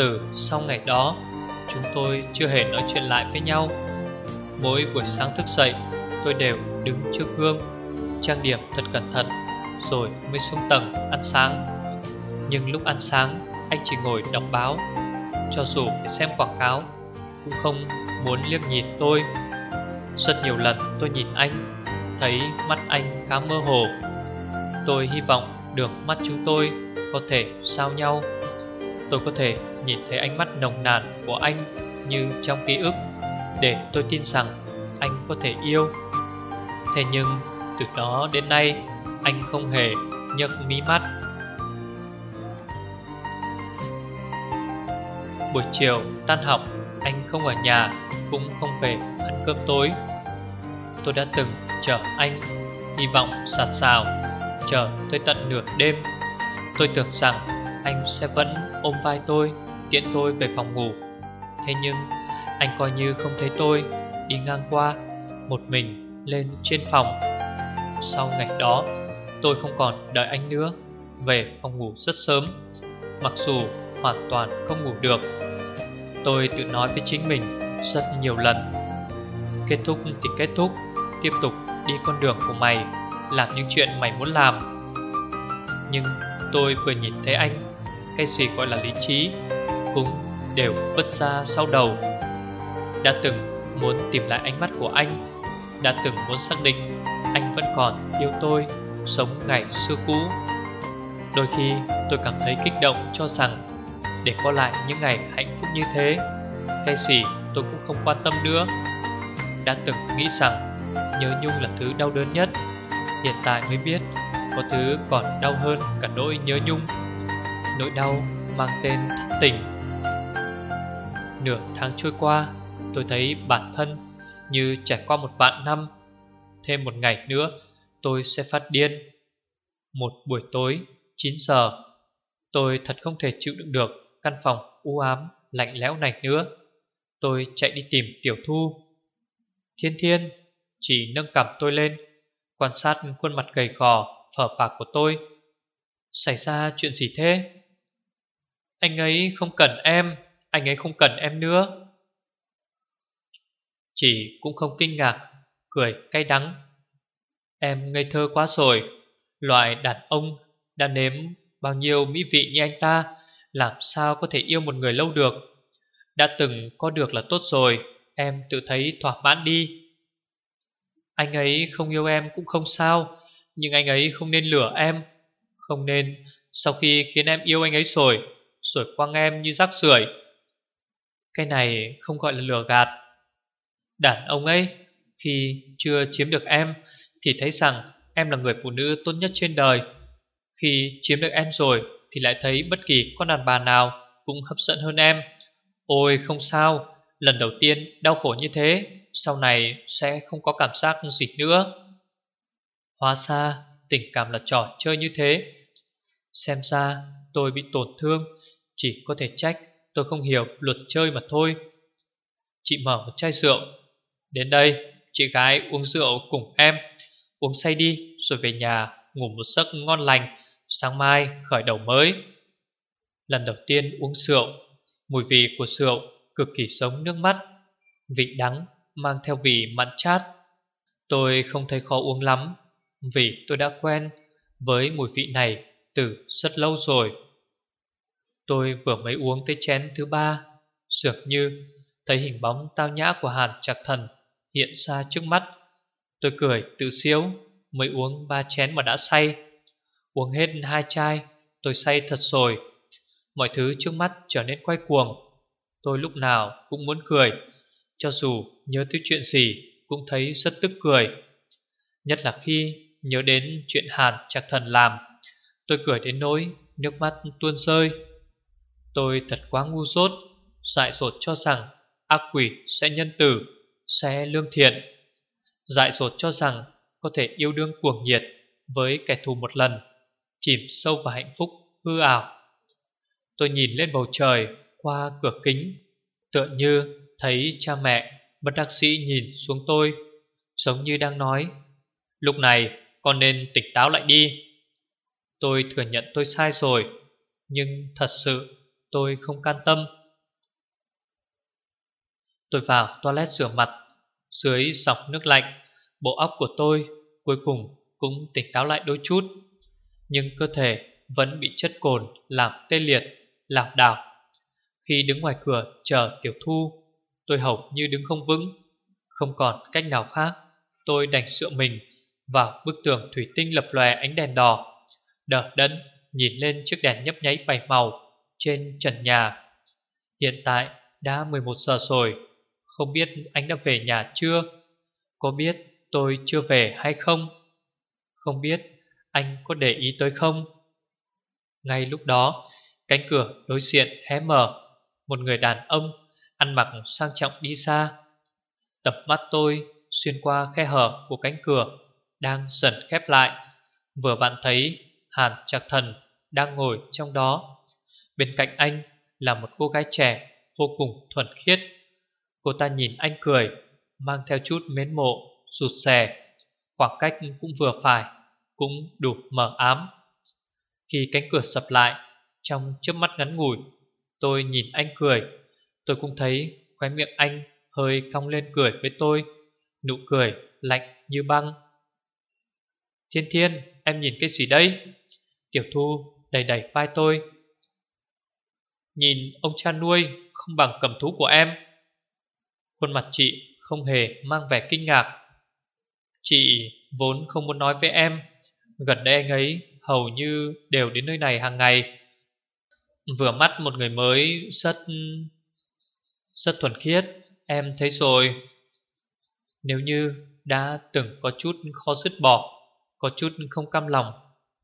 tử sau ngày đó, Chúng tôi chưa hề nói chuyện lại với nhau. Mỗi buổi sáng thức dậy, Tôi đều đứng trước gương, Trang điểm thật cẩn thận, Rồi mới xuống tầng ăn sáng. Nhưng lúc ăn sáng, Anh chỉ ngồi đọc báo, Cho dù xem quảng cáo, Cũng không muốn liếc nhìn tôi. Rất nhiều lần tôi nhìn anh, Thấy mắt anh khá mơ hồ. Tôi hy vọng được mắt chúng tôi có thể sao nhau. Tôi có thể nhìn thấy ánh mắt nồng nàn của anh như trong ký ức, Để tôi tin rằng anh có thể yêu. Thế nhưng, từ đó đến nay, anh không hề nhấc mí mắt. Buổi chiều tan học, anh không ở nhà, cũng không về ăn cơm tối. Tôi đã từng chờ anh, Hy vọng sạt sào Chờ tới tận nửa đêm. Tôi tưởng rằng sẽ vẫn ôm vai tôi Tiện tôi về phòng ngủ. Thế nhưng, anh coi như không thấy tôi, Đi ngang qua, Một mình lên trên phòng. Sau ngày đó, Tôi không còn đợi anh nữa, Về phòng ngủ rất sớm, Mặc dù hoàn toàn không ngủ được. Tôi tự nói với chính mình rất nhiều lần, Kết thúc thì kết thúc, Tiếp tục đi con đường của mày, Làm những chuyện mày muốn làm. Nhưng tôi vừa nhìn thấy anh cái gì gọi là lý trí Cũng đều vứt ra sau đầu. Đã từng muốn tìm lại ánh mắt của anh, Đã từng muốn xác định Anh vẫn còn yêu tôi, Sống ngày xưa cũ. Đôi khi tôi cảm thấy kích động cho rằng Để có lại những ngày hạnh phúc như thế, Cái gì tôi cũng không quan tâm nữa. Đã từng nghĩ rằng Nhớ nhung là thứ đau đớn nhất, Hiện tại mới biết Có thứ còn đau hơn cả nỗi nhớ nhung. Nỗi đau mang tên thất tình. Nửa tháng trôi qua, Tôi thấy bản thân như trải qua một vạn năm. Thêm một ngày nữa, tôi sẽ phát điên. Một buổi tối 9 giờ, Tôi thật không thể chịu đựng được Căn phòng u ám, lạnh lẽo này nữa. Tôi chạy đi tìm Tiểu Thu. Thiên Thiên, chỉ nâng cầm tôi lên, Quan sát khuôn mặt gầy gò Phở phạc của tôi. Xảy ra chuyện gì thế? Anh ấy không cần em, Anh ấy không cần em nữa. Chỉ cũng không kinh ngạc, Cười cay đắng. Em ngây thơ quá rồi, Loại đàn ông đã nếm bao nhiêu mỹ vị như anh ta, Làm sao có thể yêu một người lâu được? Đã từng có được là tốt rồi, Em tự thấy thỏa mãn đi. Anh ấy không yêu em cũng không sao, Nhưng anh ấy không nên lửa em. Không nên, Sau khi khiến em yêu anh ấy rồi rồi quăng em như rác rưởi. Cái này không gọi là lừa gạt. Đàn ông ấy Khi chưa chiếm được em Thì thấy rằng em là người phụ nữ tốt nhất trên đời. Khi chiếm được em rồi Thì lại thấy bất kỳ con đàn bà nào Cũng hấp dẫn hơn em. Ôi không sao. Lần đầu tiên đau khổ như thế sau này sẽ không có cảm giác gì nữa. Hóa ra tình cảm là trò chơi như thế. Xem ra tôi bị tổn thương, chỉ có thể trách tôi không hiểu luật chơi mà thôi. Chị mở một chai rượu. Đến đây, chị gái uống rượu cùng em. Uống say đi rồi về nhà ngủ một giấc ngon lành, sáng mai khởi đầu mới. Lần đầu tiên uống rượu, mùi vị của rượu cực kỳ giống nước mắt, vị đắng mang theo vị mặn chát. Tôi không thấy khó uống lắm vì tôi đã quen với mùi vị này từ rất lâu rồi. Tôi vừa mới uống tới chén thứ ba, dường như thấy hình bóng tao nhã của Hàn Trạc Thần hiện ra trước mắt. Tôi cười tự xíu, mới uống ba chén mà đã say. Uống hết hai chai, tôi say thật rồi. Mọi thứ trước mắt trở nên quay cuồng. Tôi lúc nào cũng muốn cười. Cho dù nhớ tới chuyện gì cũng thấy rất tức cười Nhất là khi nhớ đến chuyện Hàn Trạc Thần làm Tôi cười đến nỗi nước mắt tuôn rơi Tôi thật quá ngu dốt Dại dột cho rằng ác quỷ sẽ nhân tử, sẽ lương thiện. Dại dột cho rằng có thể yêu đương cuồng nhiệt với kẻ thù một lần, chìm sâu vào hạnh phúc hư ảo. Tôi nhìn lên bầu trời qua cửa kính, tựa như thấy cha mẹ bất đắc sĩ nhìn xuống tôi, giống như đang nói, lúc này con nên tỉnh táo lại đi. Tôi thừa nhận tôi sai rồi, nhưng thật sự tôi không can tâm. Tôi vào toilet rửa mặt, dưới dọc nước lạnh, bộ óc của tôi cuối cùng cũng tỉnh táo lại đôi chút. Nhưng cơ thể vẫn bị chất cồn làm tê liệt, lạc đảo. Khi đứng ngoài cửa chờ tiểu thu, tôi hầu như đứng không vững. Không còn cách nào khác, tôi đành dựa mình vào bức tường thủy tinh lập lòe ánh đèn đỏ. Đờ đẫn nhìn lên chiếc đèn nhấp nháy bảy màu trên trần nhà. Hiện tại đã 11 giờ rồi, không biết anh đã về nhà chưa? Có biết tôi chưa về hay không? Không biết anh có để ý tới không? Ngay lúc đó, cánh cửa đối diện hé mở. Một người đàn ông ăn mặc sang trọng đi xa. Tập mắt tôi xuyên qua khe hở của cánh cửa đang dần khép lại. Vừa bạn thấy Hàn Trạc Thần đang ngồi trong đó. Bên cạnh anh là một cô gái trẻ vô cùng thuần khiết. Cô ta nhìn anh cười, mang theo chút mến mộ, rụt rè. Khoảng cách cũng vừa phải, cũng đủ mờ ám. Khi cánh cửa sập lại, trong chớp mắt ngắn ngủi, tôi nhìn anh cười. Tôi cũng thấy khóe miệng anh hơi cong lên cười với tôi, nụ cười lạnh như băng. Thiên Thiên, em nhìn cái gì đây? Tiểu Thu đầy đầy vai tôi. Nhìn ông cha nuôi không bằng cầm thú của em. Khuôn mặt chị không hề mang vẻ kinh ngạc. Chị vốn không muốn nói với em. Gần đây anh ấy hầu như đều đến nơi này hàng ngày. Vừa mắt một người mới, rất... rất thuần khiết. Em thấy rồi. Nếu như đã từng có chút khó dứt bỏ, có chút không cam lòng,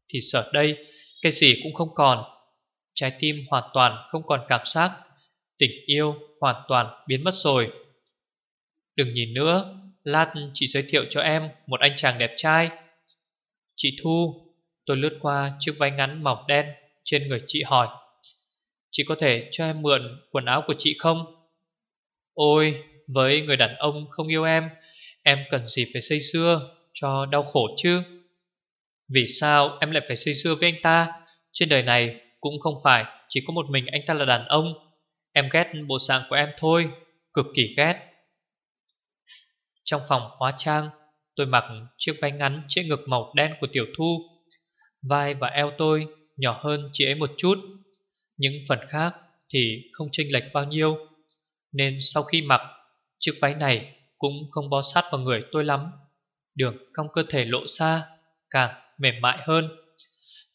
Thì sợ đây, Cái gì cũng không còn Trái tim hoàn toàn không còn cảm giác Tình yêu hoàn toàn biến mất rồi. Đừng nhìn nữa Lát chỉ giới thiệu cho em Một anh chàng đẹp trai. Chị Thu Tôi lướt qua chiếc váy ngắn mỏng đen Trên người chị hỏi Chị có thể cho em mượn quần áo của chị không? Ôi, với người đàn ông không yêu em Em cần gì phải xây xưa Cho đau khổ chứ? Vì sao em lại phải xây xưa với anh ta? Trên đời này cũng không phải, Chỉ có một mình anh ta là đàn ông. Em ghét bộ dạng của em thôi, Cực kỳ ghét. Trong phòng hóa trang, Tôi mặc chiếc váy ngắn Chiếc ngực màu đen của tiểu thu. Vai và eo tôi nhỏ hơn chị ấy một chút. Những phần khác thì không chênh lệch bao nhiêu, Nên sau khi mặc, Chiếc váy này cũng không bó sát vào người tôi lắm. Đường cong cơ thể lộ xa Càng mềm mại hơn.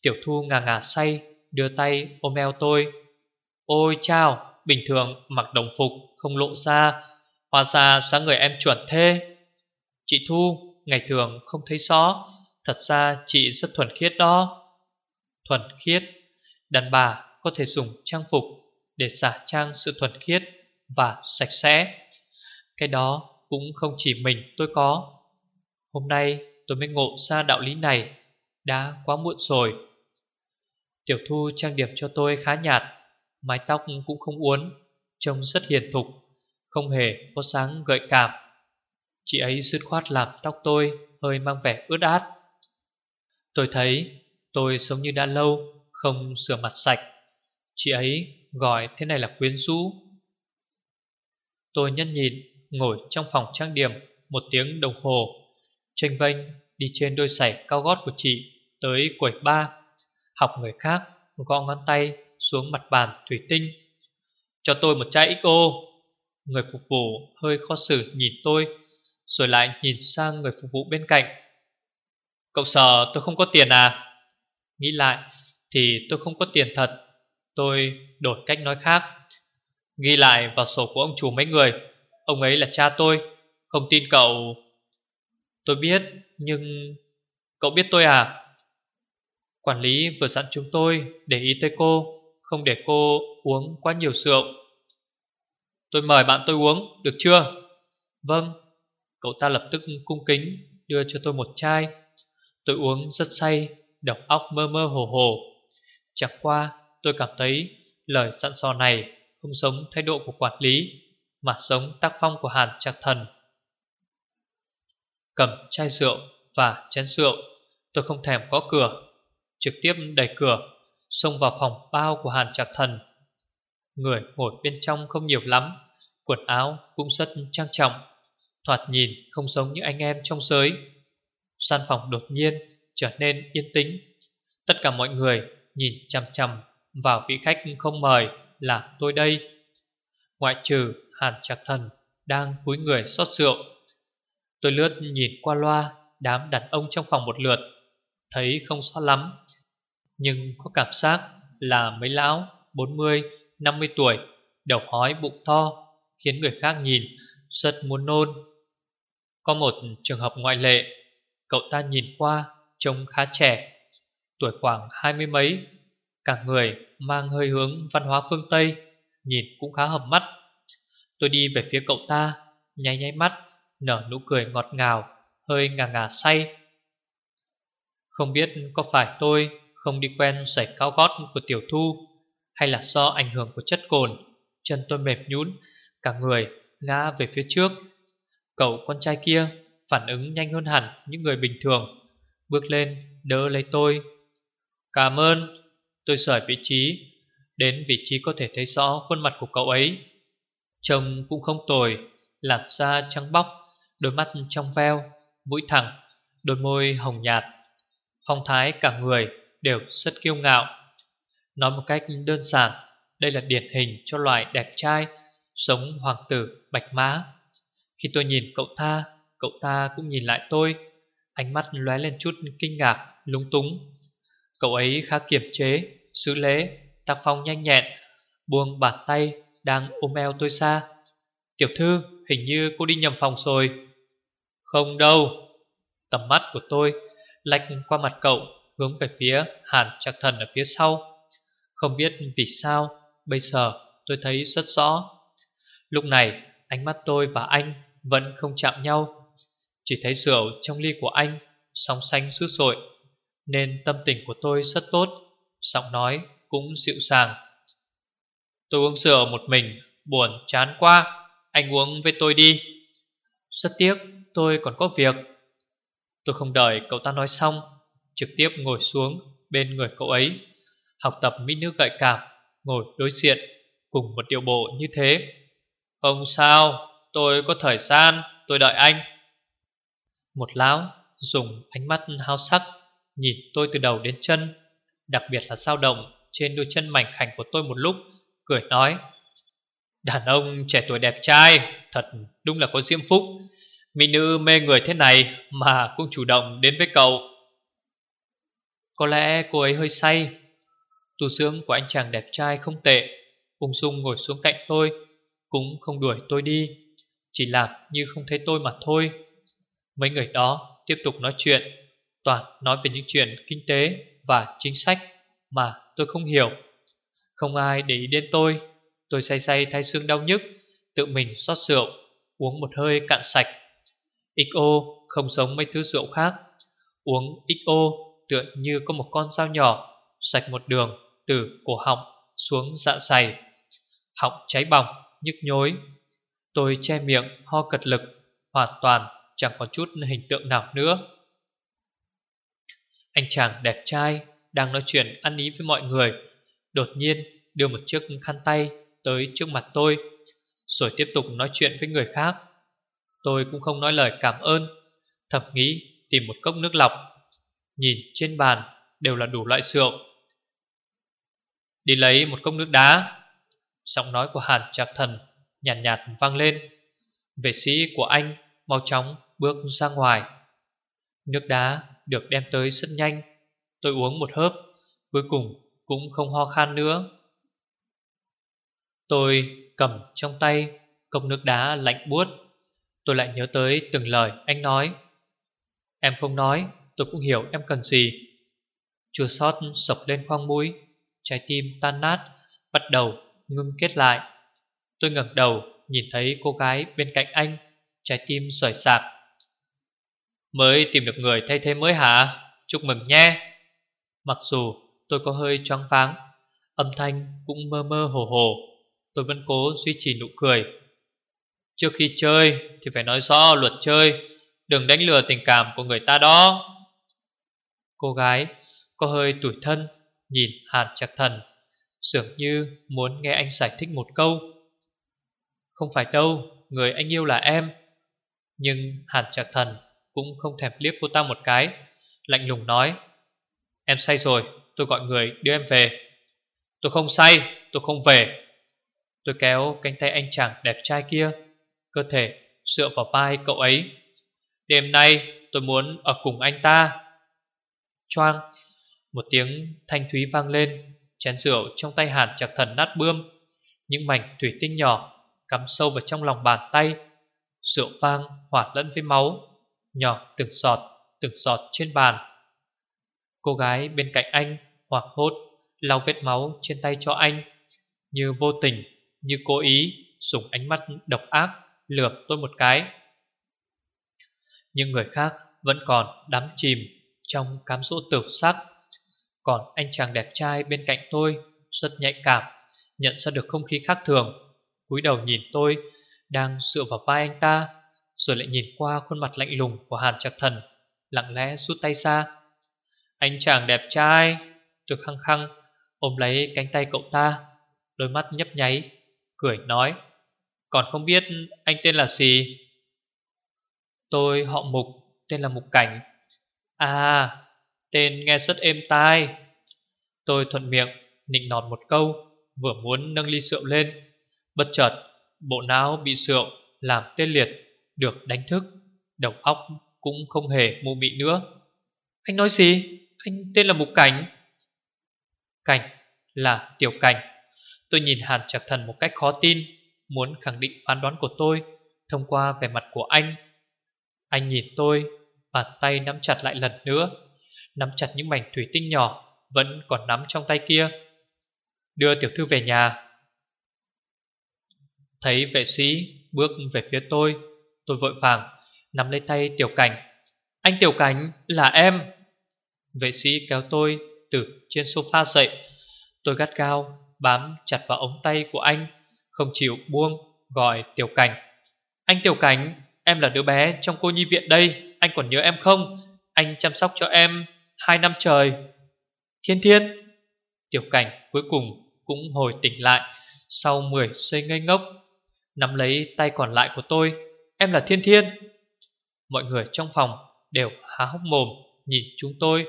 Tiểu thu ngà ngà say Đưa tay ôm eo tôi. Ôi chào Bình thường mặc đồng phục không lộ ra Hóa ra sáng người em chuẩn thế. Chị Thu, Ngày thường không thấy rõ Thật ra chị rất thuần khiết đó. Thuần khiết? Đàn bà có thể dùng trang phục Để giả trang sự thuần khiết Và sạch sẽ. Cái đó cũng không chỉ mình tôi có. Hôm nay tôi mới ngộ ra đạo lý này, đã quá muộn rồi. Tiểu thu trang điểm cho tôi khá nhạt Mái tóc cũng không uốn Trông rất hiền thục Không hề có sáng gợi cảm. Chị ấy dứt khoát làm tóc tôi Hơi mang vẻ ướt át. Tôi thấy tôi sống như đã lâu Không sửa mặt sạch. Chị ấy gọi thế này là quyến rũ. Tôi nhân nhìn Ngồi trong phòng trang điểm Một tiếng đồng hồ Tranh vênh đi trên đôi giày cao gót của chị tới quầy ba, học người khác gõ ngón tay xuống mặt bàn thủy tinh. Cho tôi một chai XO. Người phục vụ hơi khó xử nhìn tôi, rồi lại nhìn sang người phục vụ bên cạnh. Cậu sợ tôi không có tiền à? Nghĩ lại thì tôi không có tiền thật. Tôi đổi cách nói khác. Ghi lại vào sổ của ông chủ mấy người. Ông ấy là cha tôi. Không tin cậu... Tôi biết, nhưng... Cậu biết tôi à? Quản lý vừa dặn chúng tôi để ý tới cô Không để cô uống quá nhiều rượu. Tôi mời bạn tôi uống, được chưa? Vâng. Cậu ta lập tức cung kính Đưa cho tôi một chai. Tôi uống rất say đọc óc mơ mơ hồ hồ. Chẳng qua tôi cảm thấy Lời sẵn sò này Không sống thái độ của quản lý Mà sống tác phong của Hàn Trạc Thần. Cầm chai rượu và chén rượu Tôi không thèm có cửa. Trực tiếp đẩy cửa, Xông vào phòng bao của Hàn Trạc Thần. Người ngồi bên trong không nhiều lắm, Quần áo cũng rất trang trọng, Thoạt nhìn không giống như anh em trong giới. Gian phòng đột nhiên trở nên yên tĩnh. Tất cả mọi người nhìn chằm chằm vào vị khách không mời là tôi đây. Ngoại trừ Hàn Trạc Thần đang cúi người xót rượu. Tôi lướt nhìn qua loa đám đàn ông trong phòng một lượt, Thấy không rõ lắm. Nhưng có cảm giác là mấy lão 40, 50 tuổi Đầu hói bụng to Khiến người khác nhìn rất muốn nôn. Có một trường hợp ngoại lệ Cậu ta nhìn qua Trông khá trẻ Tuổi khoảng hai mươi mấy Cả người mang hơi hướng văn hóa phương Tây Nhìn cũng khá hợp mắt. Tôi đi về phía cậu ta Nháy nháy mắt Nở nụ cười ngọt ngào Hơi ngà ngà say. Không biết có phải tôi không đi quen giày cao gót của tiểu thu, Hay là do ảnh hưởng của chất cồn, Chân tôi mềm nhũn, Cả người ngã về phía trước. Cậu con trai kia phản ứng nhanh hơn hẳn những người bình thường, Bước lên đỡ lấy tôi. Cảm ơn, Tôi rời vị trí, Đến vị trí có thể thấy rõ khuôn mặt của cậu ấy. Trông cũng không tồi, Làn da trắng bóc, Đôi mắt trong veo, Mũi thẳng, Đôi môi hồng nhạt, Phong thái cả người đều rất kiêu ngạo. Nói một cách đơn giản, Đây là điển hình cho loài đẹp trai, Sống hoàng tử, bạch mã. Khi tôi nhìn cậu ta Cậu ta cũng nhìn lại tôi. Ánh mắt lóe lên chút kinh ngạc, Lúng túng. Cậu ấy khá kiềm chế Xử lễ, Tác phong nhanh nhẹn, Buông bàn tay Đang ôm eo tôi xa Tiểu thư, hình như cô đi nhầm phòng rồi. Không đâu. Tầm mắt của tôi lách qua mặt cậu. Hướng về phía Hàn Trạc Thần ở phía sau. Không biết vì sao, Bây giờ tôi thấy rất rõ. Lúc này, ánh mắt tôi và anh Vẫn không chạm nhau. Chỉ thấy rượu trong ly của anh Sóng xanh dữ dội, Nên tâm tình của tôi rất tốt, Giọng nói cũng dịu dàng. Tôi uống rượu một mình, Buồn chán quá, Anh uống với tôi đi. Rất tiếc, tôi còn có việc. Tôi không đợi cậu ta nói xong Trực tiếp ngồi xuống bên người cậu ấy, Học tập mỹ nữ gợi cảm, Ngồi đối diện Cùng một điệu bộ như thế. Không sao, Tôi có thời gian, Tôi đợi anh. Một lão dùng ánh mắt hao sắc Nhìn tôi từ đầu đến chân, Đặc biệt là dao động Trên đôi chân mảnh khảnh của tôi một lúc, Cười nói, Đàn ông trẻ tuổi đẹp trai, Thật đúng là có diễm phúc. Mỹ nữ mê người thế này Mà cũng chủ động đến với cậu. Có lẽ cô ấy hơi say. Tu sướng của anh chàng đẹp trai không tệ. Ung dung ngồi xuống cạnh tôi, Cũng không đuổi tôi đi, Chỉ làm như không thấy tôi mà thôi. Mấy người đó tiếp tục nói chuyện, Toàn nói về những chuyện kinh tế và chính sách Mà tôi không hiểu. Không ai để ý đến tôi. Tôi say say thay xương đau nhức, Tự mình xót rượu, Uống một hơi cạn sạch. XO không giống mấy thứ rượu khác. Uống XO tựa như có một con dao nhỏ Sạch một đường từ cổ họng xuống dạ dày. Họng cháy bỏng, nhức nhối. Tôi che miệng ho cật lực Hoàn toàn chẳng có chút hình tượng nào nữa. Anh chàng đẹp trai Đang nói chuyện ăn ý với mọi người Đột nhiên đưa một chiếc khăn tay Tới trước mặt tôi Rồi tiếp tục nói chuyện với người khác. Tôi cũng không nói lời cảm ơn Thầm nghĩ tìm một cốc nước lọc. Nhìn trên bàn đều là đủ loại rượu. Đi lấy một cốc nước đá. Giọng nói của Hàn Trạc Thần nhàn nhạt, nhạt vang lên. Vệ sĩ của anh mau chóng bước ra ngoài. Nước đá được đem tới rất nhanh. Tôi uống một hớp Cuối cùng cũng không ho khan nữa. Tôi cầm trong tay cốc nước đá lạnh buốt. Tôi lại nhớ tới từng lời anh nói. Em không nói Tôi cũng hiểu em cần gì. Chua sót sập lên khoang mũi, Trái tim tan nát, Bắt đầu ngưng kết lại. Tôi ngẩng đầu nhìn thấy cô gái bên cạnh anh, Trái tim sởi sạc. Mới tìm được người thay thế mới hả? Chúc mừng nhé. Mặc dù tôi có hơi choáng váng, Âm thanh cũng mơ mơ hồ hồ, Tôi vẫn cố duy trì nụ cười. Trước khi chơi Thì phải nói rõ luật chơi, Đừng đánh lừa tình cảm của người ta đó. Cô gái, có hơi tủi thân, Nhìn Hàn Trạc Thần, Dường như muốn nghe anh giải thích một câu. Không phải đâu, Người anh yêu là em. Nhưng Hàn Trạc Thần Cũng không thèm liếc cô ta một cái, Lạnh lùng nói, Em say rồi, tôi gọi người đưa em về. Tôi không say, tôi không về. Tôi kéo cánh tay anh chàng đẹp trai kia, Cơ thể dựa vào vai cậu ấy. Đêm nay tôi muốn ở cùng anh ta. Choang. Một tiếng thanh thúy vang lên, Chén rượu trong tay hàn chặt thần nát bươm. Những mảnh thủy tinh nhỏ Cắm sâu vào trong lòng bàn tay. Rượu vang hỏa lẫn với máu, Nhỏ từng giọt Từng giọt trên bàn. Cô gái bên cạnh anh Hoảng hốt, lau vết máu trên tay cho anh. Như vô tình, Như cố ý, Dùng ánh mắt độc ác Lừa tôi một cái. Nhưng người khác vẫn còn đắm chìm trong cám dỗ tử sắc Còn anh chàng đẹp trai bên cạnh tôi Rất nhạy cảm, Nhận ra được không khí khác thường, cúi đầu nhìn tôi, Đang dựa vào vai anh ta, Rồi lại nhìn qua khuôn mặt lạnh lùng của Hàn Trạc Thần, Lặng lẽ rút tay ra. Anh chàng đẹp trai, Tôi khăng khăng, ôm lấy cánh tay cậu ta, Đôi mắt nhấp nháy, Cười nói, Còn không biết anh tên là gì? Tôi họ Mục, Tên là Mục Cảnh. À tên nghe rất êm tai. Tôi thuận miệng, Nịnh nọt một câu, Vừa muốn nâng ly rượu lên. Bất chợt, bộ não bị rượu Làm tê liệt, được đánh thức. Đầu óc cũng không hề mù mị nữa. Anh nói gì? Anh tên là Mục Cảnh. Cảnh là tiểu cảnh. Tôi nhìn Hàn Trạc Thần một cách khó tin, Muốn khẳng định phán đoán của tôi Thông qua vẻ mặt của anh. Anh nhìn tôi Bàn tay nắm chặt lại lần nữa. Nắm chặt những mảnh thủy tinh nhỏ, Vẫn còn nắm trong tay kia. Đưa tiểu thư về nhà. Thấy vệ sĩ bước về phía tôi Tôi vội vàng Nắm lấy tay tiểu cảnh. Anh tiểu cảnh là em. Vệ sĩ kéo tôi từ trên sofa dậy. Tôi gắt cao Bám chặt vào ống tay của anh, Không chịu buông, Gọi tiểu cảnh. Anh tiểu cảnh, Em là đứa bé trong cô nhi viện đây. Anh còn nhớ em không? Anh chăm sóc cho em Hai năm trời. Thiên thiên. Tiểu cảnh cuối cùng cũng hồi tỉnh lại Sau 10 giây ngây ngốc, Nắm lấy tay còn lại của tôi. Em là thiên thiên. Mọi người trong phòng đều há hốc mồm Nhìn chúng tôi.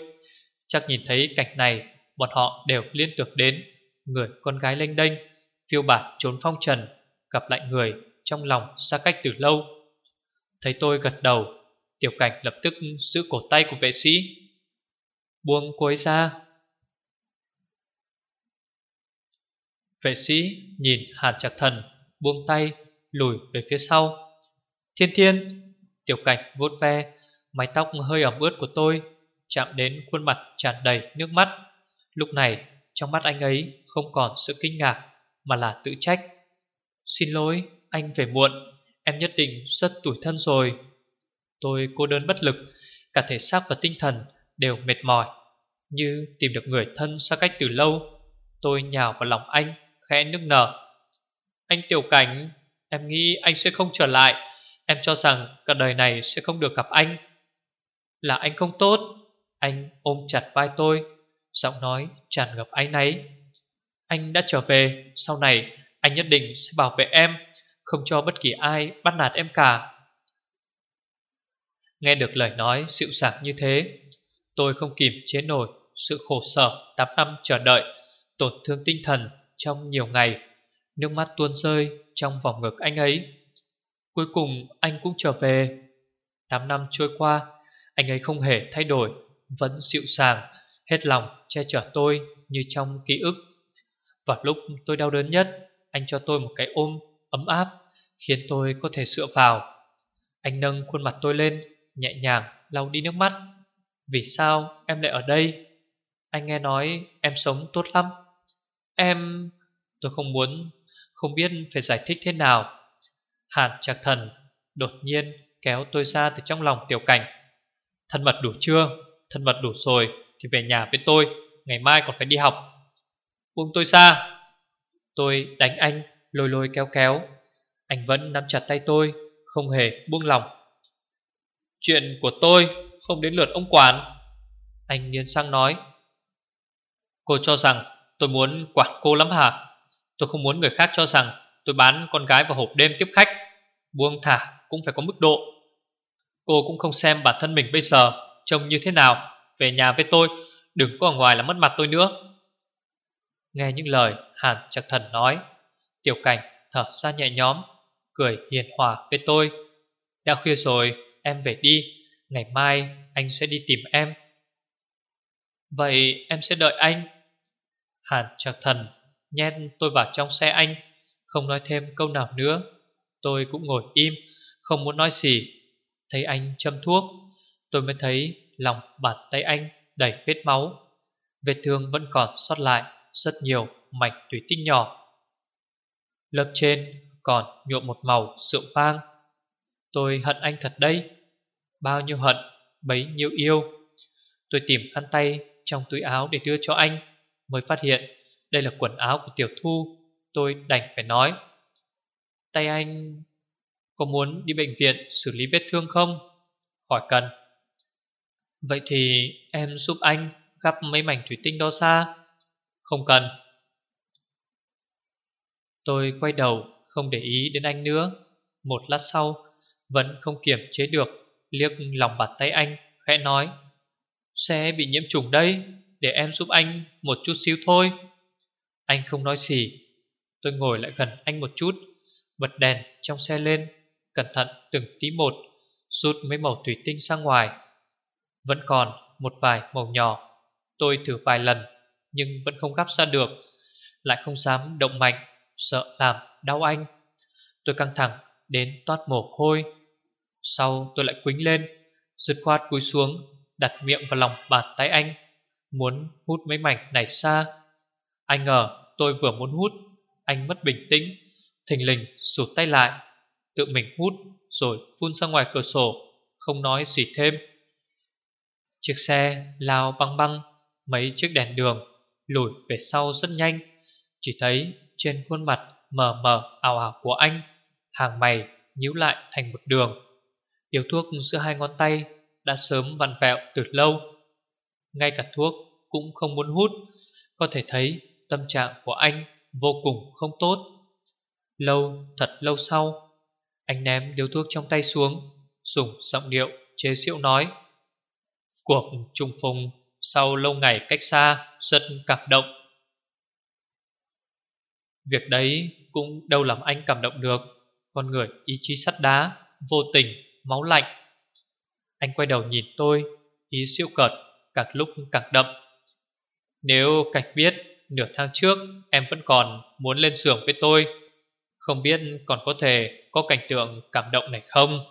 Chắc nhìn thấy cảnh này, Bọn họ đều liên tưởng đến, Người con gái lênh đênh, Phiêu bạt trốn phong trần, Gặp lại người trong lòng xa cách từ lâu. Thấy tôi gật đầu Tiểu cảnh lập tức giữ cổ tay của vệ sĩ. Buông cô ấy ra. Vệ sĩ nhìn hàn chặt thần, Buông tay, lùi về phía sau. Thiên thiên, Tiểu cảnh vuốt ve, Mái tóc hơi ẩm ướt của tôi Chạm đến khuôn mặt tràn đầy nước mắt. Lúc này, trong mắt anh ấy Không còn sự kinh ngạc, Mà là tự trách. Xin lỗi, anh về muộn, Em nhất định rất tủi thân rồi. Tôi cô đơn bất lực, Cả thể xác và tinh thần đều mệt mỏi. Như tìm được người thân xa cách từ lâu, Tôi nhào vào lòng anh, Khẽ nức nở. Anh tiểu cảnh, Em nghĩ anh sẽ không trở lại. Em cho rằng cả đời này sẽ không được gặp anh. Là anh không tốt, anh ôm chặt vai tôi, Giọng nói tràn ngập áy náy. Anh đã trở về, Sau này anh nhất định sẽ bảo vệ em, Không cho bất kỳ ai bắt nạt em cả. Nghe được lời nói dịu dàng như thế Tôi không kìm chế nổi Sự khổ sở 8 năm chờ đợi Tổn thương tinh thần trong nhiều ngày Nước mắt tuôn rơi trong vòng ngực anh ấy Cuối cùng anh cũng trở về 8 năm trôi qua Anh ấy không hề thay đổi vẫn dịu dàng, hết lòng che chở tôi như trong ký ức. Và lúc tôi đau đớn nhất, anh cho tôi một cái ôm ấm áp, khiến tôi có thể dựa vào. Anh nâng khuôn mặt tôi lên, nhẹ nhàng lau đi nước mắt. Vì sao em lại ở đây? Anh nghe nói em sống tốt lắm. Em... Tôi không muốn, không biết phải giải thích thế nào. Hàn Trạc Thần đột nhiên kéo tôi ra từ trong lòng tiểu cảnh. Thân mật đủ chưa? Thân mật đủ rồi thì về nhà với tôi, ngày mai còn phải đi học. Buông tôi ra. Tôi đánh anh, lôi lôi kéo kéo. Anh vẫn nắm chặt tay tôi, không hề buông lòng. Chuyện của tôi không đến lượt ông quản. Anh nghiến sang nói. Cô cho rằng tôi muốn quản cô lắm hả? Tôi không muốn người khác cho rằng tôi bán con gái vào hộp đêm tiếp khách. Buông thả cũng phải có mức độ. Cô cũng không xem bản thân mình bây giờ trông như thế nào. Về nhà với tôi, đừng có ở ngoài là mất mặt tôi nữa. Nghe những lời Hàn Trạc Thần nói, Tiểu Cảnh thở ra nhẹ nhõm, cười hiền hòa với tôi. Đã khuya rồi, em về đi, ngày mai anh sẽ đi tìm em. Vậy em sẽ đợi anh. Hàn Trạc Thần nhét tôi vào trong xe anh, không nói thêm câu nào nữa. Tôi cũng ngồi im, không muốn nói gì. Thấy anh châm thuốc, tôi mới thấy lòng bàn tay anh đầy vết máu. Vết thương vẫn còn sót lại rất nhiều mảnh thủy tinh nhỏ. Lớp trên còn nhuộm một màu rượu vang. Tôi hận anh thật đây. Bao nhiêu hận, bấy nhiêu yêu. Tôi tìm khăn tay trong túi áo để đưa cho anh, mới phát hiện đây là quần áo của Tiểu Thu. Tôi đành phải nói. Tay anh có muốn đi bệnh viện xử lý vết thương không? Hỏi cần. Vậy thì em giúp anh gắp mấy mảnh thủy tinh đó ra. Không cần. Tôi quay đầu không để ý đến anh nữa. Một lát sau vẫn không kiềm chế được liếc lòng bàn tay anh khẽ nói sẽ bị nhiễm trùng đây để em giúp anh một chút xíu thôi. Anh không nói gì. Tôi ngồi lại gần anh một chút, bật đèn trong xe lên, cẩn thận từng tí một, rút mấy màu thủy tinh ra ngoài. Vẫn còn một vài màu nhỏ. Tôi thử vài lần nhưng vẫn không gắp ra được, lại không dám động mạnh, sợ làm đau anh. Tôi căng thẳng đến toát mồ hôi. Sau tôi lại quính lên, dứt khoát cúi xuống, đặt miệng vào lòng bàn tay anh, muốn hút mấy mảnh này xa. Anh ngờ tôi vừa muốn hút, anh mất bình tĩnh, thình lình sụt tay lại, tự mình hút rồi phun ra ngoài cửa sổ, không nói gì thêm. Chiếc xe lao băng băng, mấy chiếc đèn đường lùi về sau rất nhanh, chỉ thấy trên khuôn mặt mờ mờ ảo ảo của anh, hàng mày nhíu lại thành một đường. Điều thuốc giữa hai ngón tay đã sớm vặn vẹo từ lâu. Ngay cả thuốc cũng không muốn hút, có thể thấy tâm trạng của anh vô cùng không tốt. Lâu, thật lâu sau, anh ném điếu thuốc trong tay xuống, dùng giọng điệu chế giễu nói. Cuộc trùng phùng sau lâu ngày cách xa rất cảm động. Việc đấy cũng đâu làm anh cảm động được, con người ý chí sắt đá, vô tình, máu lạnh. Anh quay đầu nhìn tôi, Ý siêu cợt, càng lúc càng đậm. Nếu Cảnh biết Nửa tháng trước em vẫn còn Muốn lên giường với tôi, Không biết còn có thể Có cảnh tượng cảm động này không?